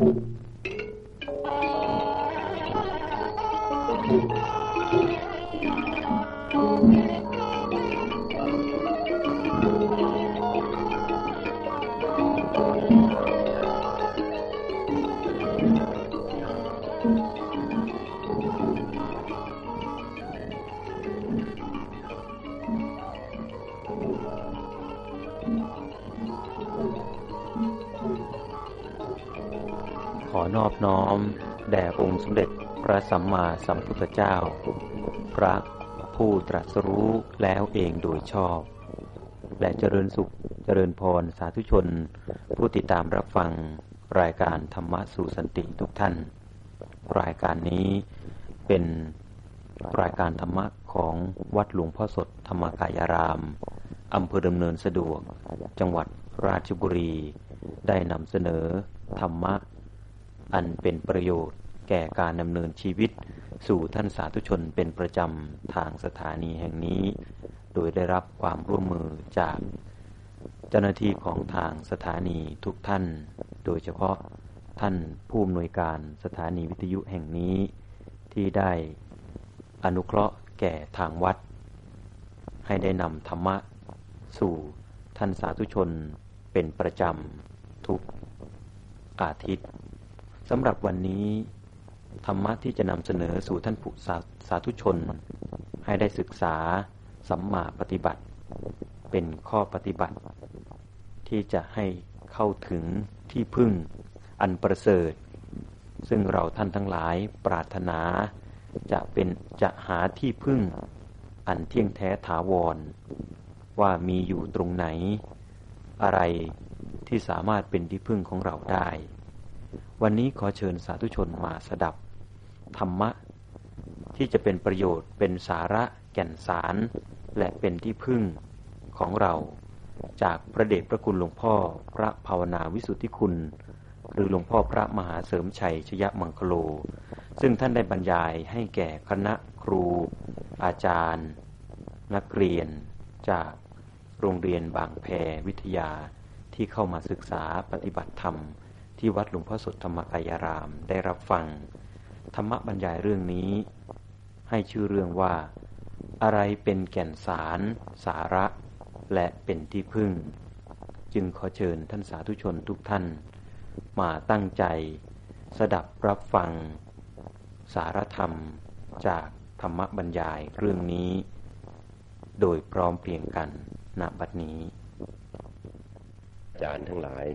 ข ระสัมมาสัมพุทธเจ้า พระผู้ตรัสรู้แล้วเองโดยชอบ และเจริญสุขเจริญพรสาธุชน ผู้ติดตามรับฟังรายการธรรมะสู่สันติทุกท่าน รายการนี้เป็นรายการธรรมะของวัดหลวงพ่อสดธรรมกายารามอำเภอดำเนินสะดวก จังหวัดราชบุรี ได้นำเสนอธรรมะ อันเป็นประโยชน์ แก่การดำเนินชีวิต สู่ท่านสาธุชนเป็นประจำทางสถานีแห่งนี้ โดยได้รับความร่วมมือจาก เจ้าหน้าที่ของทางสถานีทุกท่าน โดยเฉพาะท่านผู้อำนวยการสถานีวิทยุแห่งนี้ ที่ได้อนุเคราะห์แก่ทางวัด ให้ได้นำธรรมะ สู่ท่านสาธุชนเป็นประจำทุกอาทิตย์สำหรับวันนี้ ธรรมะที่จะนำเสนอสู่ท่านผู้สาสาธุชน ให้ได้ศึกษาสัมมาปฏิบัติ เป็นข้อปฏิบัติ ที่จะให้เข้าถึงที่พึ่งอันประเสริฐ ซึ่งเราท่านทั้งหลายปรารถนา จะเป็นจะหาที่พึ่งอันเที่ยงแท้ถาวร ว่ามีอยู่ตรงไหน อะไรที่สามารถเป็นที่พึ่งของเราได้ วันนี้ขอเชิญสาธุชนมาสดับ ธรรมะ ที่จะเป็นประโยชน์เป็นสาระแก่นสาร และเป็นที่พึ่งของเรา จากพระเดชพระคุณหลวงพ่อพระภาวนาวิสุทธิคุณ หรือหลวงพ่อพระมหาเสริมชัยชยมังคโล ซึ่งท่านได้บรรยายให้แก่คณะครู อาจารย์ นักเรียน จากโรงเรียนบางแพวิทยาที่เข้ามาศึกษาปฏิบัติธรรม ที่วัดหลวงพ่อสดธรรมกายารามได้รับฟัง ธรรมบรรยายเรื่องนี้ ให้ชื่อเรื่องว่า อะไรเป็นแก่นสาร สาระ และเป็นที่พึ่ง จึงขอเชิญท่านสาธุชนทุกท่าน มาตั้งใจ สดับรับฟัง สารธรรมจากธรรมบรรยายเรื่องนี้ โดยพร้อมเพรียงกันณบัดนี้ อาจารย์ทั้งหลาย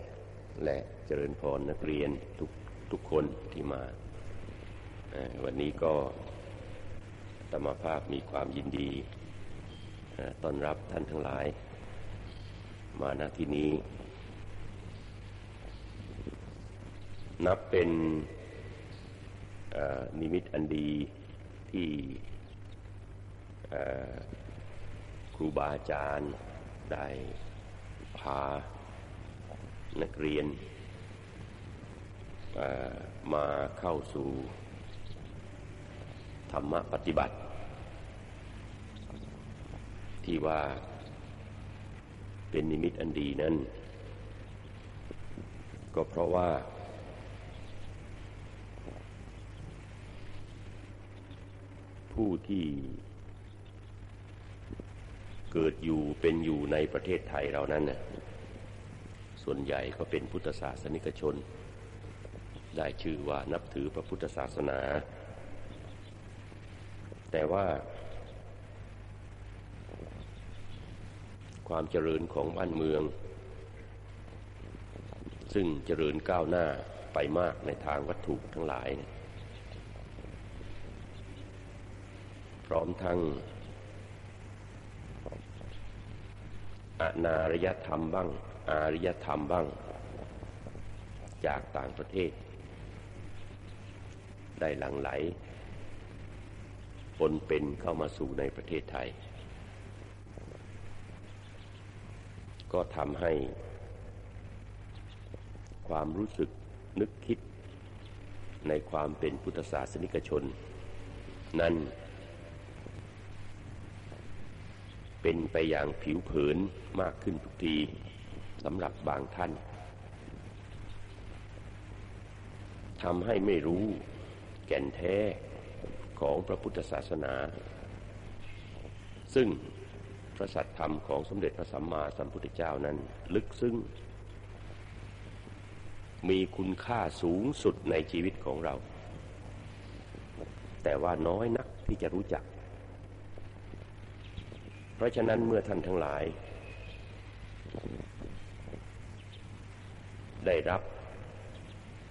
และเจริญพรนักเรียนทุกทุกคนที่มา วันนี้ก็ธรรมภาพมีความยินดีต้อนรับท่านทั้งหลาย มาณที่นี้ นับเป็นนิมิตอันดีที่ครูบาอาจารย์ได้พา นักเรียนมาเข้าสู่ธรรมปฏิบัติ ที่ว่าเป็นนิมิตอันดีนั้น ก็เพราะว่า ผู้ที่เกิดอยู่เป็นอยู่ในประเทศไทยเรานั้นน่ะ ส่วนใหญ่ก็เป็นพุทธศาสนิกชน ได้ชื่อว่านับถือพระพุทธศาสนา แต่ว่าความเจริญของบ้านเมือง ซึ่งเจริญก้าวหน้าไปมากในทางวัตถุทั้งหลาย พร้อมทั้งอนารยธรรมบ้าง อารยธรรมบ้าง จากต่างประเทศ ได้หลั่งไหลปนเป็นเข้ามาสู่ในประเทศไทย ก็ทำให้ ความรู้สึกนึกคิดในความเป็นพุทธศาสนิกชน นั้น เป็นไปอย่างผิวเผินมากขึ้นทุกที สำหรับบางท่านทำให้ไม่รู้แก่นแท้ของพระพุทธศาสนา ซึ่งพระสัตธรรมของสมเด็จพระสัมมาสัมพุทธเจ้านั้นลึกซึ้งมีคุณค่าสูงสุดในชีวิตของเรา แต่ว่าน้อยนักที่จะรู้จัก เพราะฉะนั้นเมื่อท่านทั้งหลาย ได้รับ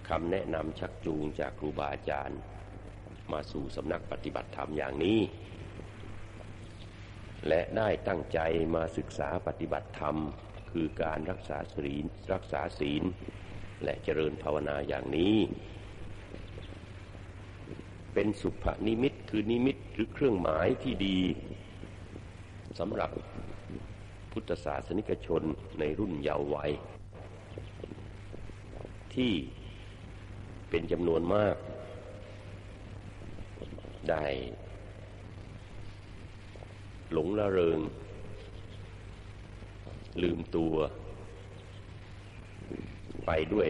คำแนะนำชักจูงจากครูบาอาจารย์ มาสู่สำนักปฏิบัติธรรมอย่างนี้ และได้ตั้งใจมาศึกษาปฏิบัติธรรม คือการรักษาศีลรักษาศีล และเจริญภาวนาอย่างนี้ เป็นสุภนิมิตคือนิมิตหรือเครื่องหมายที่ดีสำหรับพุทธศาสนิกชนในรุ่นเยาว์วัย ที่เป็นจำนวนมาก ได้หลงละเริง ลืมตัว ไปด้วย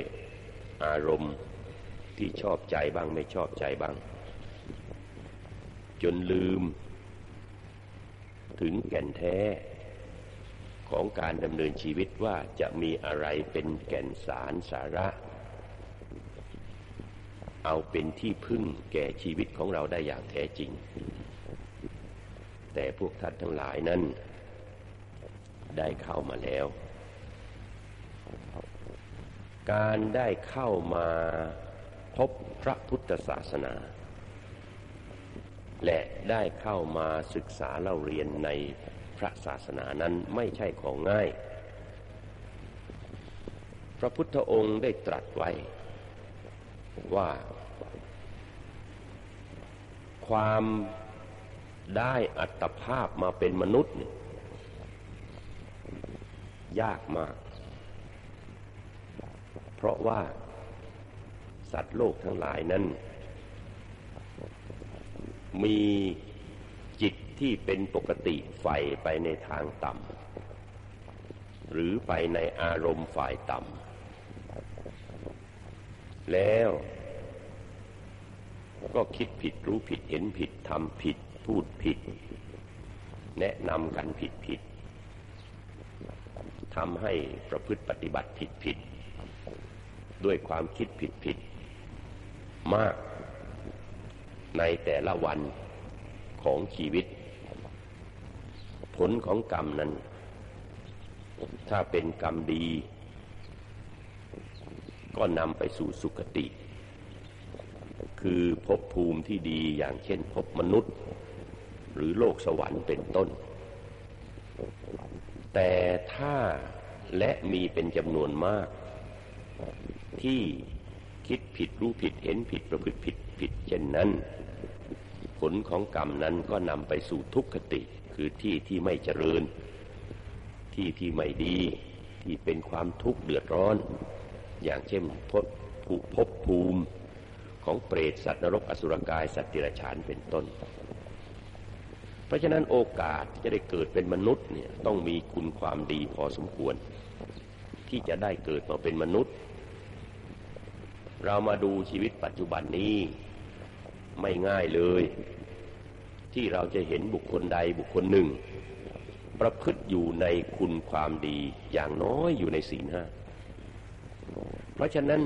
อารมณ์ที่ชอบใจบ้างไม่ชอบใจบ้าง จนลืม ถึงแก่นแท้ของการดำเนินชีวิตว่าจะมีอะไรเป็นแก่นสารสาระ เอาเป็นที่พึ่งแก่ชีวิตของเราได้อย่างแท้จริง แต่พวกท่านทั้งหลายนั้น ได้เข้ามาแล้ว การได้เข้ามาพบพระพุทธศาสนา และได้เข้ามาศึกษาเล่าเรียนในพระศาสนานั้นไม่ใช่ของง่าย พระพุทธองค์ได้ตรัสไว้ ว่า ความได้อัตภาพมาเป็นมนุษย์ ยากมาก เพราะว่าสัตว์โลกทั้งหลายนั้น มีจิตที่เป็นปกติไฟไปในทางต่ำหรือไปในอารมณ์ฝ่ายต่ำ แล้ว ก็คิดผิดรู้ผิดเห็นผิดทำผิด พูดผิด แนะนำกันผิดผิดทำให้ประพฤติปฏิบัติผิดผิด ด้วยความคิดผิดผิด มากในแต่ละวันของชีวิต ผลของกรรมนั้น ถ้าเป็นกรรมดี ก็นำไปสู่สุคติ คือภพภูมิที่ดีอย่างเช่นภพมนุษย์ หรือโลกสวรรค์เป็นต้น แต่ถ้าและมีเป็นจำนวนมาก ที่คิดผิดรู้ผิดเห็นผิดประพฤติผิดผิดเช่นนั้น ผลของกรรมนั้นก็นำไปสู่ทุกขติ คือที่ที่ไม่เจริญ ที่ที่ไม่ดี ที่เป็นความทุกข์เดือดร้อน อย่างเช่นพบภูพภูมิของเปรตสัตว์นรกอสุรกายสัตว์ติรฉานเป็นต้น เพราะฉะนั้นโอกาสที่จะได้เกิดเป็นมนุษย์เนี่ยต้องมีคุณความดีพอสมควร ที่จะได้เกิดมาเป็นมนุษย์ เรามาดูชีวิตปัจจุบันนี้ไม่ง่ายเลย ที่เราจะเห็นบุคคลใดบุคคลหนึ่ง ประพฤติอยู่ในคุณความดีอย่างน้อยอยู่ในศีลห้า เพราะฉะนั้น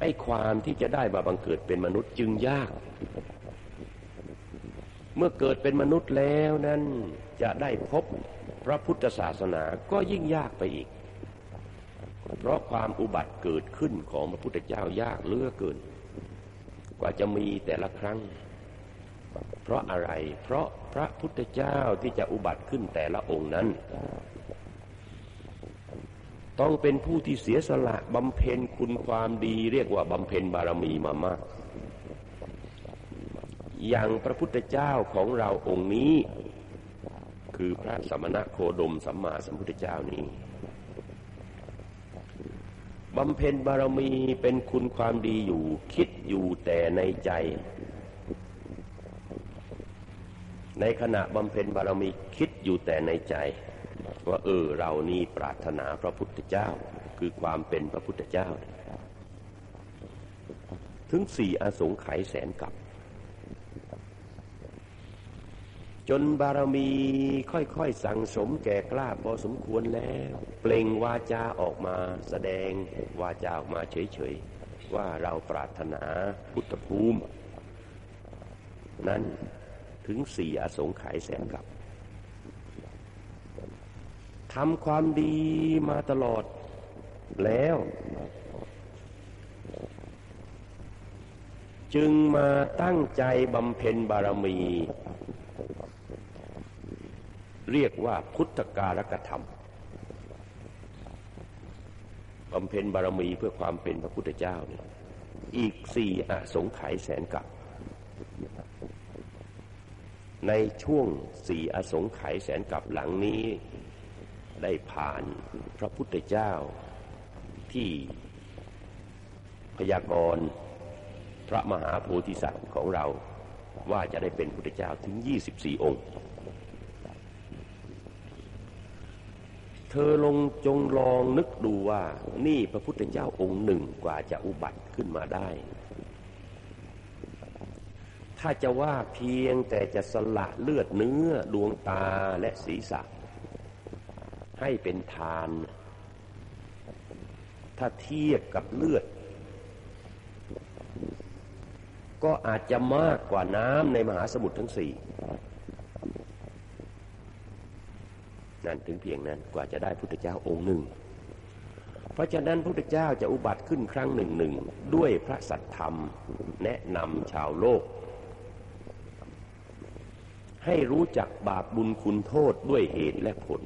ไอ้ความที่จะได้มาบังเกิดเป็นมนุษย์จึงยาก เมื่อเกิดเป็นมนุษย์แล้วนั้นจะได้พบพระพุทธศาสนาก็ยิ่งยากไปอีก เพราะความอุบัติเกิดขึ้นของพระพุทธเจ้ายากเลือเกิน กว่าจะมีแต่ละครั้ง เพราะอะไร เพราะพระพุทธเจ้าที่จะอุบัติขึ้นแต่ละองค์นั้น ต้องเป็นผู้ที่เสียสละบำเพ็ญคุณความดี เรียกว่าบำเพ็ญบารมีมามาก อย่างพระพุทธเจ้าของเราองค์นี้ คือพระสมณะโคดมสัมมาสัมพุทธเจ้านี้บำเพ็ญบารมีเป็นคุณความดีอยู่ คิดอยู่แต่ในใจ ในขณะบำเพ็ญบารมีคิดอยู่แต่ในใจ ว่า เออเรานี่ปรารถนาพระพุทธเจ้า คือความเป็นพระพุทธเจ้า ถึงสี่อสงไขยแสนกับ จนบารมีค่อยๆสั่งสมแก่กล้าพอสมควรแล้ว เปล่งวาจาออกมาแสดงวาจาออกมาเฉยๆ ว่าเราปรารถนาพุทธภูมิ นั้นถึงสี่อสงไขยแสนกับ ทำความดีมาตลอดแล้ว จึงมาตั้งใจบำเพ็ญบารมี เรียกว่าพุทธการกธรรมบำเพ็ญบารมีเพื่อความเป็นพระพุทธเจ้าเนี่ยอีกสี่อสงไขยแสนกับในช่วงสี่อสงไขยแสนกับหลังนี้ ได้ผ่านพระพุทธเจ้าที่พยากรณ์พระมหาโพธิสัตว์ของเราว่าจะได้เป็นพุทธเจ้าถึง 24 องค์ เธอลงจงลองนึกดูว่านี่พระพุทธเจ้าองค์หนึ่งกว่าจะอุบัติขึ้นมาได้ ถ้าจะว่าเพียงแต่จะสละเลือดเนื้อดวงตาและศีรษะ ให้เป็นทาน ถ้าเทียบกับเลือด ก็อาจจะมากกว่าน้ำในมหาสมุทรทั้งสี่นั่นถึงเพียงนั้นกว่าจะได้พุทธเจ้าองค์หนึ่ง เพราะฉะนั้นพุทธเจ้าจะอุบัติขึ้นครั้งหนึ่งหนึ่งด้วยพระสัทธรรมแนะนำชาวโลก ให้รู้จักบาปบุญคุณโทษด้วยเหตุและผล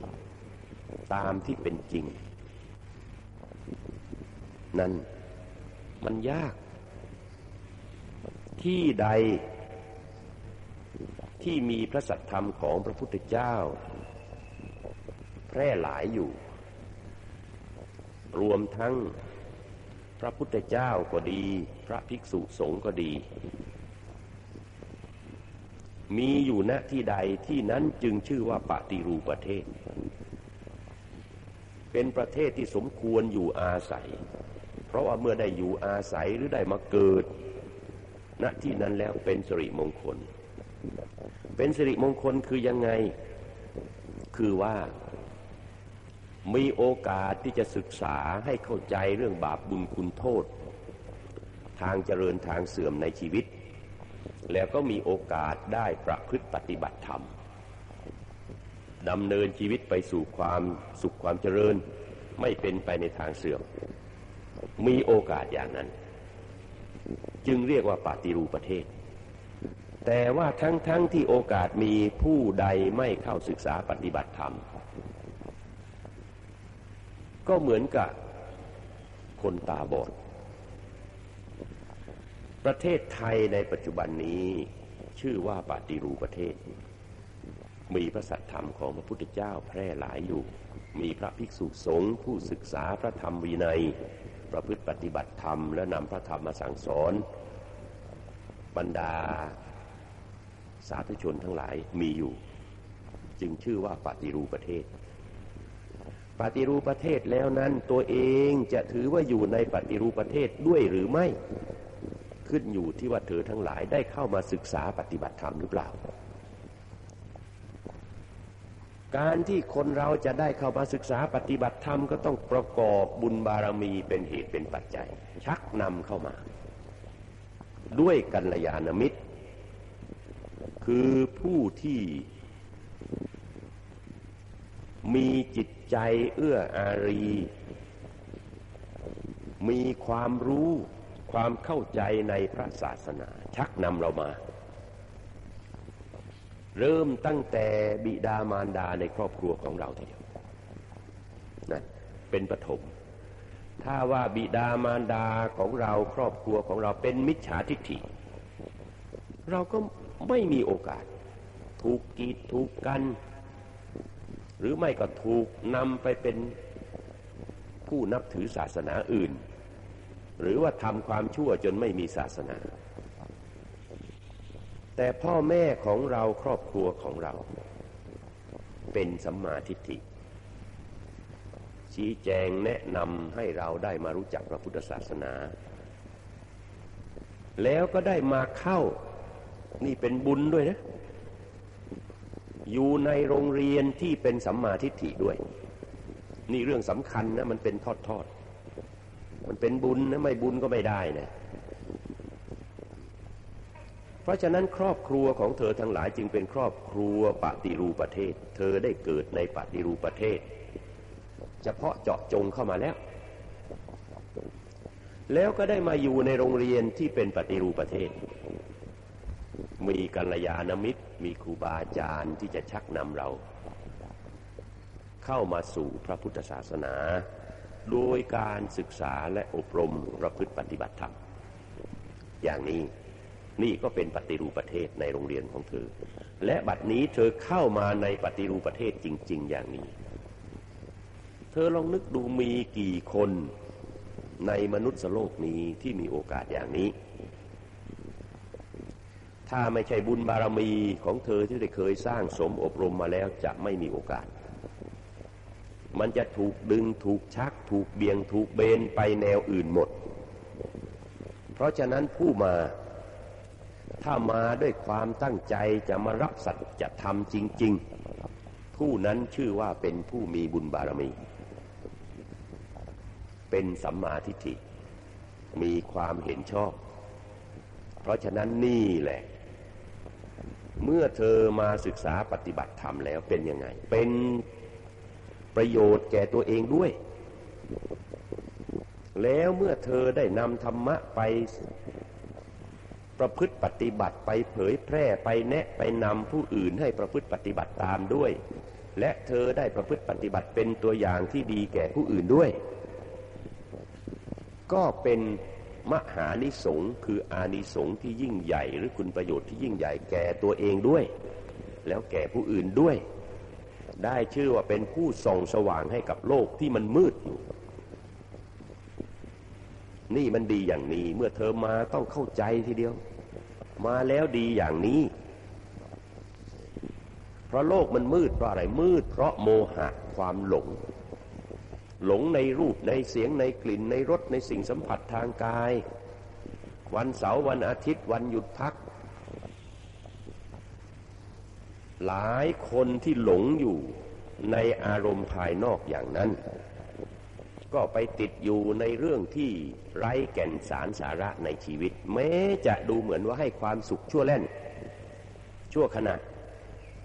ตามที่เป็นจริง นั้นมันยาก ที่ใดที่มีพระสัทธรรมของพระพุทธเจ้า แพร่หลายอยู่ รวมทั้งพระพุทธเจ้าก็ดี พระภิกษุสงฆ์ก็ดี มีอยู่ณที่ใดที่นั้นจึงชื่อว่าปฏิรูปประเทศ เป็นประเทศที่สมควรอยู่อาศัย เพราะว่าเมื่อได้อยู่อาศัยหรือได้มาเกิด ณที่นั้นแล้วเป็นสิริมงคล เป็นสิริมงคลคือยังไง คือว่ามีโอกาสที่จะศึกษาให้เข้าใจเรื่องบาปบุญคุณโทษ ทางเจริญทางเสื่อมในชีวิต แล้วก็มีโอกาสได้ประพฤติปฏิบัติธรรม ดำเนินชีวิตไปสู่ความสุขความเจริญ ไม่เป็นไปในทางเสื่อม มีโอกาสอย่างนั้น จึงเรียกว่าปฏิรูปประเทศ แต่ว่าทั้งๆทที่โอกาสมีผู้ใดไม่เข้าศึกษาปฏิบัติธรรม ก็เหมือนกับคนตาบอด ประเทศไทยในปัจจุบันนี้ชื่อว่าปฏิรูปประเทศ มีพระสัทธรรมของพระพุทธเจ้าแพร่หลายอยู่ มีพระภิกษุสงฆ์ผู้ศึกษาพระธรรมวินัย ประพฤติปฏิบัติธรรม และนำพระธรรมมาสั่งสอน บรรดาสาธุชนทั้งหลายมีอยู่ จึงชื่อว่าปฏิรูปประเทศ ปฏิรูปประเทศแล้วนั้นตัวเองจะถือว่าอยู่ในปฏิรูปประเทศด้วยหรือไม่ ขึ้นอยู่ที่ว่าเธอทั้งหลายได้เข้ามาศึกษาปฏิบัติธรรมหรือเปล่า การที่คนเราจะได้เข้ามาศึกษาปฏิบัติธรรมก็ต้องประกอบบุญบารมีเป็นเหตุเป็นปัจจัย ชักนำเข้ามา ด้วยกัลยาณมิตร คือผู้ที่มีจิตใจเอื้ออารี มีความรู้ความเข้าใจในพระศาสนา ชักนำเรามา เริ่มตั้งแต่บิดามารดาในครอบครัวของเราทีเดียวนะเป็นปฐมถ้าว่าบิดามารดาของเราครอบครัวของเราเป็นมิจฉาทิฏฐิ เราก็ไม่มีโอกาส ถูกกีดถูกกัน หรือไม่ก็ถูกนำไปเป็นผู้นับถือศาสนาอื่น หรือว่าทำความชั่วจนไม่มีศาสนา แต่พ่อแม่ของเราครอบครัวของเรา เป็นสัมมาทิฏฐิ ชี้แจงแนะนำให้เราได้มารู้จักพระพุทธศาสนา แล้วก็ได้มาเข้านี่เป็นบุญด้วยนะ อยู่ในโรงเรียนที่เป็นสัมมาทิฏฐิด้วย นี่เรื่องสำคัญนะ มันเป็นทอดทอดมันเป็นบุญนะ ไม่บุญก็ไม่ได้นะ ราะฉะนั้นครอบครัวของเธอทั้งหลายจึงเป็นครอบครัวปฏิรูปประเทศ เธอได้เกิดในปฏิรูปประเทศ เฉพาะเจาะจงเข้ามาแล้ว แล้วก็ได้มาอยู่ในโรงเรียนที่เป็นปฏิรูปประเทศ มีกัลยาณมิตร มีครูบาอาจารย์ที่จะชักนำเรา เข้ามาสู่พระพุทธศาสนา โดยการศึกษาและอบรมประพฤติปฏิบัติธรรมอย่างนี้ นี่ก็เป็นปฏิรูปประเทศในโรงเรียนของเธอ และบัดนี้เธอเข้ามาในปฏิรูปประเทศจริง ๆ อย่างนี้ เธอลองนึกดูมีกี่คนในมนุษย์โลกนี้ที่มีโอกาสอย่างนี้ ถ้าไม่ใช่บุญบารมีของเธอที่ได้เคยสร้างสมอบรมมาแล้วจะไม่มีโอกาส มันจะถูกดึงถูกชัก ถูกเบี่ยงถูกเบนไปแนวอื่นหมด เพราะฉะนั้นผู้มา ถ้ามาด้วยความตั้งใจจะมารับสัจธรรมจริง ๆ ผู้นั้นชื่อว่าเป็นผู้มีบุญบารมี เป็นสัมมาทิฏฐิ มีความเห็นชอบ เพราะฉะนั้นนี่แหละ เมื่อเธอมาศึกษาปฏิบัติธรรมแล้วเป็นยังไง เป็นประโยชน์แก่ตัวเองด้วย แล้วเมื่อเธอได้นำธรรมะไป ประพฤติปฏิบัติไปเผยแพร่ไปแนะไปนำผู้อื่นให้ประพฤติปฏิบัติตามด้วย และเธอได้ประพฤติปฏิบัติเป็นตัวอย่างที่ดีแก่ผู้อื่นด้วย ก็เป็นมหานิสงส์คืออานิสงส์ที่ยิ่งใหญ่หรือคุณประโยชน์ที่ยิ่งใหญ่แก่ตัวเองด้วย แล้วแก่ผู้อื่นด้วย ได้ชื่อว่าเป็นผู้ส่องสว่างให้กับโลกที่มันมืดอยู่นี่มันดีอย่างนี้เมื่อเธอมาต้องเข้าใจทีเดียว มาแล้วดีอย่างนี้ เพราะโลกมันมืดเพราะอะไรมืด เพราะโมหะความหลง หลงในรูปในเสียงในกลิ่นในรสในสิ่งสัมผัสทางกาย วันเสาร์วันอาทิตย์วันหยุดพัก หลายคนที่หลงอยู่ในอารมณ์ภายนอกอย่างนั้น ก็ไปติดอยู่ในเรื่องที่ไร้แก่นสารสาระในชีวิต แม้จะดูเหมือนว่าให้ความสุขชั่วแล่น ชั่วขณะ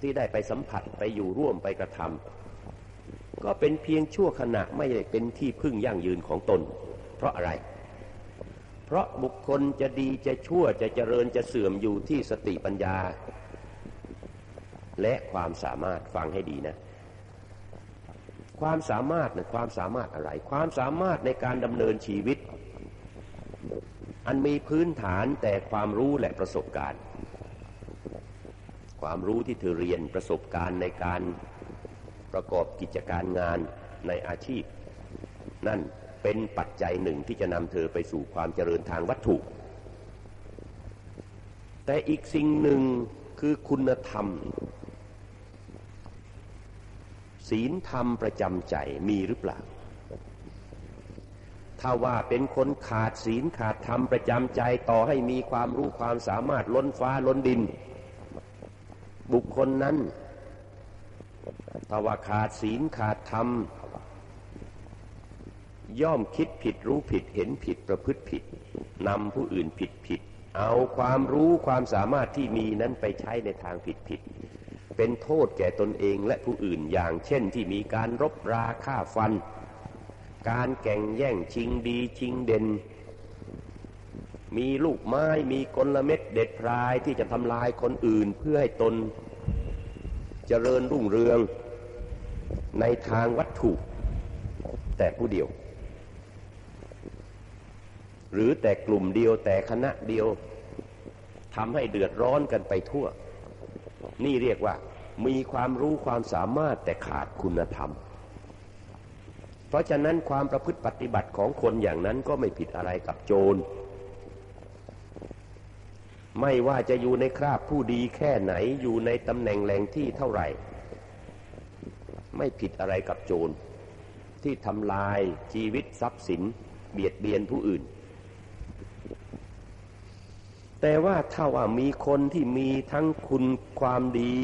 ที่ได้ไปสัมผัสไปอยู่ร่วมไปกระทำก็เป็นเพียงชั่วขณะไม่ได้เป็นที่พึ่งยั่งยืนของตน เพราะอะไร เพราะบุคคลจะดีจะชั่วจะเจริญจะเสื่อมอยู่ที่สติปัญญา และความสามารถฟังให้ดีนะ ความสามารถนะความสามารถอะไร ความสามารถในการดำเนินชีวิต อันมีพื้นฐานแต่ความรู้และประสบการณ์ ความรู้ที่เธอเรียนประสบการณ์ในการประกอบกิจการงานในอาชีพ นั่นเป็นปัจจัยหนึ่งที่จะนำเธอไปสู่ความเจริญทางวัตถุ แต่อีกสิ่งหนึ่งคือคุณธรรม ศีลธรรมประจำใจมีหรือเปล่า ถ้าว่าเป็นคนขาดศีลขาดธรรมประจำใจต่อให้มีความรู้ความสามารถล้นฟ้าล้นดิน บุคคลนั้น ถ้าว่าขาดศีลขาดธรรม ย่อมคิดผิดรู้ผิดเห็นผิดประพฤติผิดนำผู้อื่นผิดผิด เอาความรู้ความสามารถที่มีนั้นไปใช้ในทางผิดผิด เป็นโทษแก่ตนเองและผู้อื่นอย่างเช่นที่มีการรบราฆ่าฟัน การแก่งแย่งชิงดีชิงเด่น มีลูกไม้มีกลเม็ดเด็ดพรายที่จะทำลายคนอื่นเพื่อให้ตนเจริญรุ่งเรืองในทางวัตถุ แต่ผู้เดียว หรือแต่กลุ่มเดียวแต่คณะเดียวทำให้เดือดร้อนกันไปทั่ว นี่เรียกว่า มีความรู้ความสามารถแต่ขาดคุณธรรม เพราะฉะนั้นความประพฤติปฏิบัติของคนอย่างนั้นก็ไม่ผิดอะไรกับโจร ไม่ว่าจะอยู่ในคราบผู้ดีแค่ไหนอยู่ในตำแหน่งแหล่งที่เท่าไหร่ ไม่ผิดอะไรกับโจร ที่ทำลายชีวิตทรัพย์สิน เบียดเบียนผู้อื่น แต่ว่าถ้าว่ามีคนที่มีทั้งคุณความดี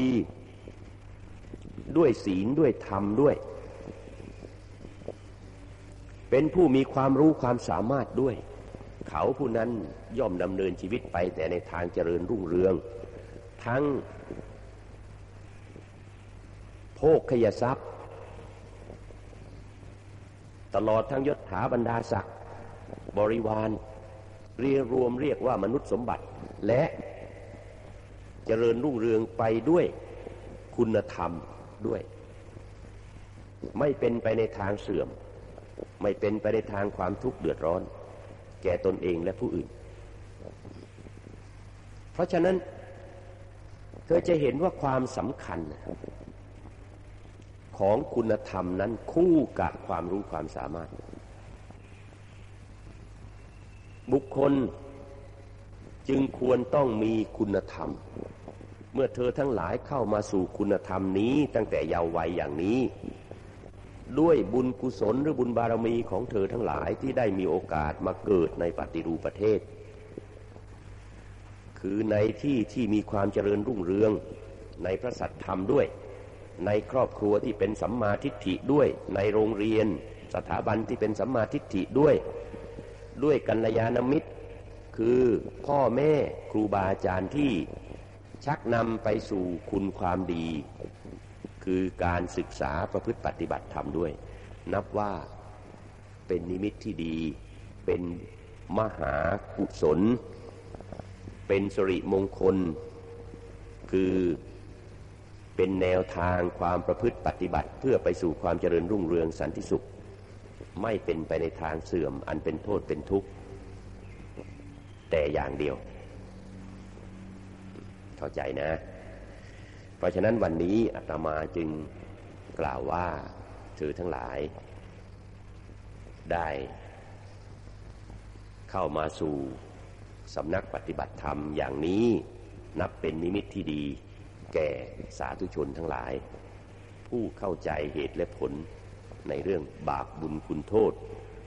ด้วยศีลด้วยธรรมด้วย เป็นผู้มีความรู้ความสามารถด้วย เขาผู้นั้นย่อมดำเนินชีวิตไปแต่ในทางเจริญรุ่งเรือง ทั้งโภคขยทรัพย์ ตลอดทั้งยศถาบรรดาศักดิ์บริวาร เรียรวมเรียกว่ามนุษย์สมบัติ และเจริญรุ่งเรืองไปด้วยคุณธรรมด้วย ไม่เป็นไปในทางเสื่อม ไม่เป็นไปในทางความทุกข์เดือดร้อน แก่ตนเองและผู้อื่น เพราะฉะนั้น เธอจะเห็นว่าความสำคัญของคุณธรรมนั้นคู่กับความรู้ความสามารถ บุคคลจึงควรต้องมีคุณธรรม เมื่อเธอทั้งหลายเข้ามาสู่คุณธรรมนี้ตั้งแต่เยาว์วัยอย่างนี้ ด้วยบุญกุศลหรือบุญบารมีของเธอทั้งหลายที่ได้มีโอกาสมาเกิดในปฏิรูปประเทศ คือในที่ที่มีความเจริญรุ่งเรืองในพระสัตธรรมด้วย ในครอบครัวที่เป็นสัมมาทิฏฐิด้วย ในโรงเรียน สถาบันที่เป็นสัมมาทิฏฐิด้วย ด้วยกัลยาณมิตร คือพ่อแม่ครูบาอาจารย์ที่ชักนำไปสู่คุณความดี คือการศึกษาประพฤติปฏิบัติธรรมด้วย นับว่าเป็นนิมิตที่ดี เป็นมหากุศล เป็นสริมงคล คือเป็นแนวทางความประพฤติปฏิบัติ เพื่อไปสู่ความเจริญรุ่งเรืองสันติสุข ไม่เป็นไปในทางเสื่อม อันเป็นโทษเป็นทุกข์ แต่อย่างเดียว เข้าใจนะ เพราะฉะนั้นวันนี้อาตมาจึงกล่าวว่าถือทั้งหลาย ได้ เข้ามาสู่สำนักปฏิบัติธรรมอย่างนี้นับเป็นนิมิตที่ดี แก่สาธุชนทั้งหลาย ผู้เข้าใจเหตุและผล ในเรื่องบาปบุญคุณโทษ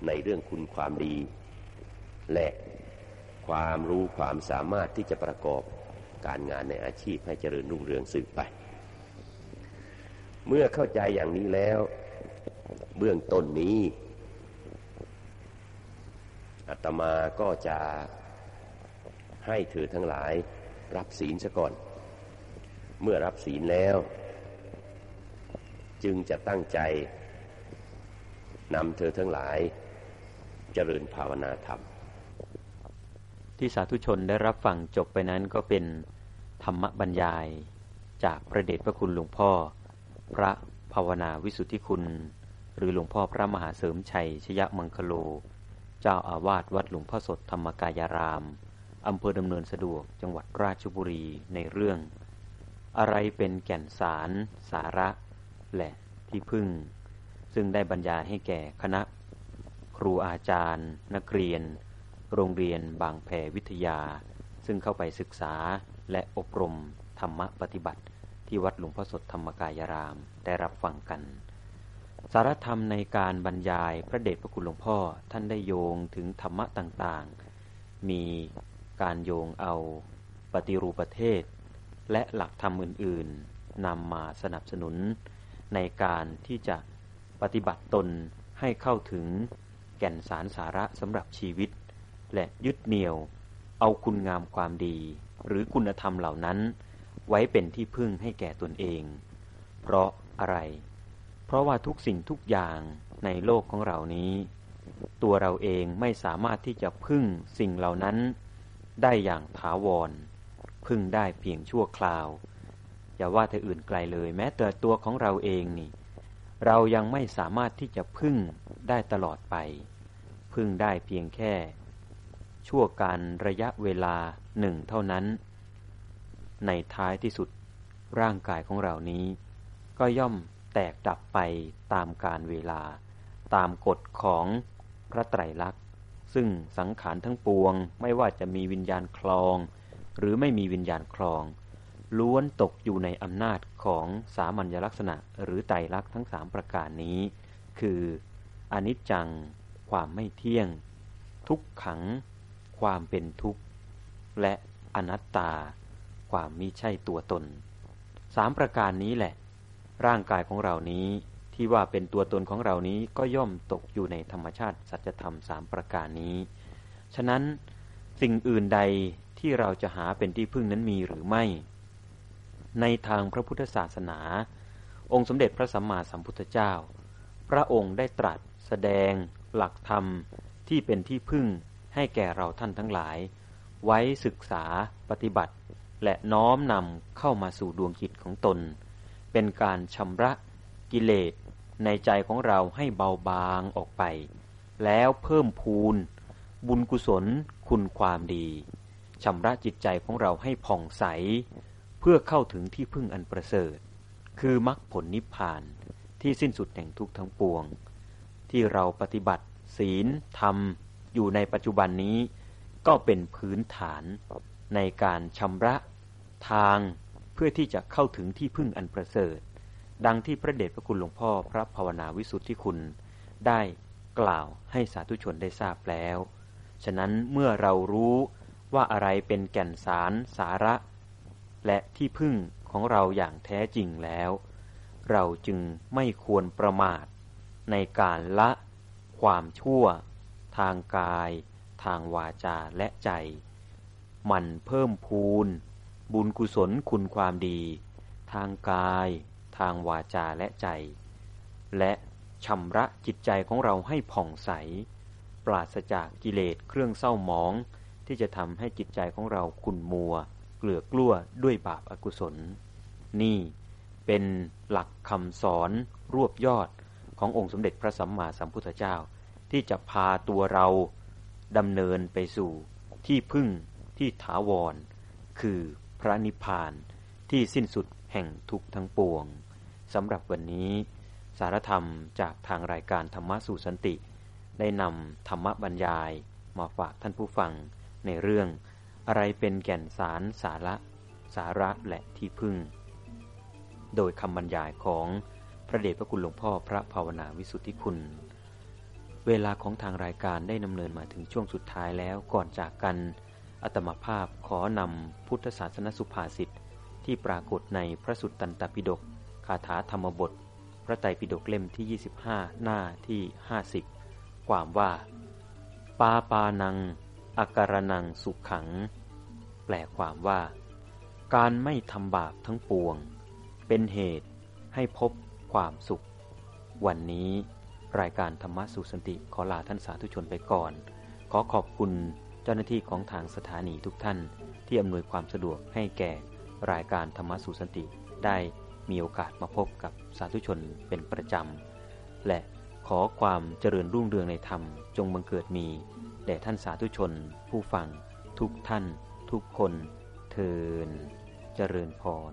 ในเรื่องคุณความดี และความรู้ความสามารถที่จะประกอบการงานในอาชีพให้เจริญรุ่งเรืองสืบไป เมื่อเข้าใจอย่างนี้แล้ว เบื้องต้นนี้อาตมาก็จะให้เธอทั้งหลายรับศีลซะก่อน เมื่อรับศีลแล้ว จึงจะตั้งใจ นำเธอทั้งหลายเจริญภาวนาธรรม ที่สาธุชนได้รับฟังจบไปนั้นก็เป็นธรรมบรรยาย จากพระเดชพระคุณหลวงพ่อ พระภาวนาวิสุทธิคุณ หรือหลวงพ่อพระมหาเสริมชัยชยมังคโล เจ้าอาวาสวัดหลวงพ่อสดธรรมกายารามอำเภอดำเนินสะดวกจังหวัดราชบุรีในเรื่อง อะไรเป็นแก่นสาร สาระ และที่พึ่ง ซึ่งได้บรรยายให้แก่คณะ ครูอาจารย์ นักเรียน โรงเรียนบางแพวิทยา ซึ่งเข้าไปศึกษาและอบรมธรรมะปฏิบัติ ที่วัดหลวงพ่อสดธรรมกายรามได้รับฟังกัน สารธรรมในการบรรยายพระเดชพระคุณหลวงพ่อท่านได้โยงถึงธรรมะต่างๆ มีการโยงเอาปฏิรูปประเทศ และหลักธรรมอื่นๆนำมาสนับสนุนในการที่จะ ปฏิบัติตนให้เข้าถึงแก่นสารสาระสำหรับชีวิต และยึดเหนี่ยวเอาคุณงามความดี หรือคุณธรรมเหล่านั้น ไว้เป็นที่พึ่งให้แก่ตนเอง เพราะอะไร เพราะว่าทุกสิ่งทุกอย่างในโลกของเรานี้ ตัวเราเองไม่สามารถที่จะพึ่งสิ่งเหล่านั้น ได้อย่างถาวร พึ่งได้เพียงชั่วคราว อย่าว่าแต่อื่นไกลเลยแม้แต่ตัวของเราเองนี่ เรายังไม่สามารถที่จะพึ่งได้ตลอดไป พึ่งได้เพียงแค่ ชั่วการระยะเวลาหนึ่งเท่านั้น ในท้ายที่สุดร่างกายของเรานี้ ก็ย่อมแตกดับไปตามการเวลา ตามกฎของพระไตรลักษณ์ ซึ่งสังขารทั้งปวงไม่ว่าจะมีวิญญาณคลอง หรือไม่มีวิญญาณคลอง ล้วนตกอยู่ในอำนาจของสามัญลักษณะหรือไตรลักษณ์ทั้งสามประการนี้ คืออนิจจัง ความไม่เที่ยง ทุกขัง ความเป็นทุกข์ และอนัตตา ความมิใช่ตัวตนสามประการนี้แหละ ร่างกายของเรานี้ที่ว่าเป็นตัวตนของเรานี้ก็ย่อมตกอยู่ในธรรมชาติสัจธรรมสามประการนี้ ฉะนั้นสิ่งอื่นใดที่เราจะหาเป็นที่พึ่งนั้นมีหรือไม่ ในทางพระพุทธศาสนา องค์สมเด็จพระสัมมาสัมพุทธเจ้า พระองค์ได้ตรัสแสดง หลักธรรมที่เป็นที่พึ่งให้แก่เราท่านทั้งหลาย ไว้ศึกษาปฏิบัติ และน้อมนำเข้ามาสู่ดวงจิตของตน เป็นการชำระกิเลสในใจของเราให้เบาบางออกไป แล้วเพิ่มพูน บุญกุศลคุณความดีชำระจิตใจของเราให้ผ่องใส เพื่อเข้าถึงที่พึ่งอันประเสริฐ คือมรรคผลนิพพานที่สิ้นสุดแห่งทุกทั้งปวง ที่เราปฏิบัติ ศีลธรรม อยู่ในปัจจุบันนี้ ก็เป็นพื้นฐานในการชำระทางเพื่อที่จะเข้าถึงที่พึ่งอันประเสริฐ ดังที่พระเดชพระคุณหลวงพ่อพระภาวนาวิสุทธิคุณ ได้กล่าวให้สาธุชนได้ทราบแล้ว ฉะนั้นเมื่อเรารู้ว่าอะไรเป็นแก่นสารสาระ และที่พึ่งของเราอย่างแท้จริงแล้ว เราจึงไม่ควรประมาท ในการละความชั่ว ทางกาย ทางวาจาและใจ มันเพิ่มพูน บุญกุศลคุณความดี ทางกาย ทางวาจาและใจ และชำระจิตใจของเราให้ผ่องใส ปราศจากกิเลสเครื่องเศร้าหมองที่จะทำให้จิตใจของเราขุ่นมัว กลือกลั้วด้วยบาปอากุศล นี่เป็นหลักคำสอนรวบยอดขององค์สมเด็จพระสัมมาสัมพุทธเจ้า ที่จะพาตัวเราดำเนินไปสู่ที่พึ่งที่ถาวร คือพระนิพพานที่สิ้นสุดแห่งทุกทั้งปวงสำหรับวันนี้ สารธรรมจากทางรายการธรรมะสู่สันติ ได้นำธรรมบรรยายมาฝากท่านผู้ฟังในเรื่อง อะไรเป็นแก่นสารสาระ สาระและที่พึ่ง โดยคำบรรยายของพระเดชพระคุณหลวงพ่อพระภาวนาวิสุทธิคุณ เวลาของทางรายการได้นำเนินมาถึงช่วงสุดท้ายแล้วก่อนจากกัน อัตมภาพขอนำพุทธศาสนสุภาษิตที่ปรากฏในพระสุตตันตปิฎกคาถาธรรมบท พระไตรปิฎกเล่มที่ 25 หน้าที่ 50 ความว่า ปาปานัง อาการนังสุขขัง แปลความว่า การไม่ทำบาปทั้งปวง เป็นเหตุให้พบความสุข วันนี้รายการธรรมะสุสันติขอลาท่านสาธุชนไปก่อน ขอขอบคุณเจ้าหน้าที่ของทางสถานีทุกท่าน ที่อำนวยความสะดวกให้แก่รายการธรรมะสุสันติได้มีโอกาสมาพบกับสาธุชนเป็นประจำ และขอความเจริญรุ่งเรืองในธรรมจงบังเกิดมี แด่ท่านสาธุชน ผู้ฟัง ทุกท่าน ทุกคน เทินเจริญพร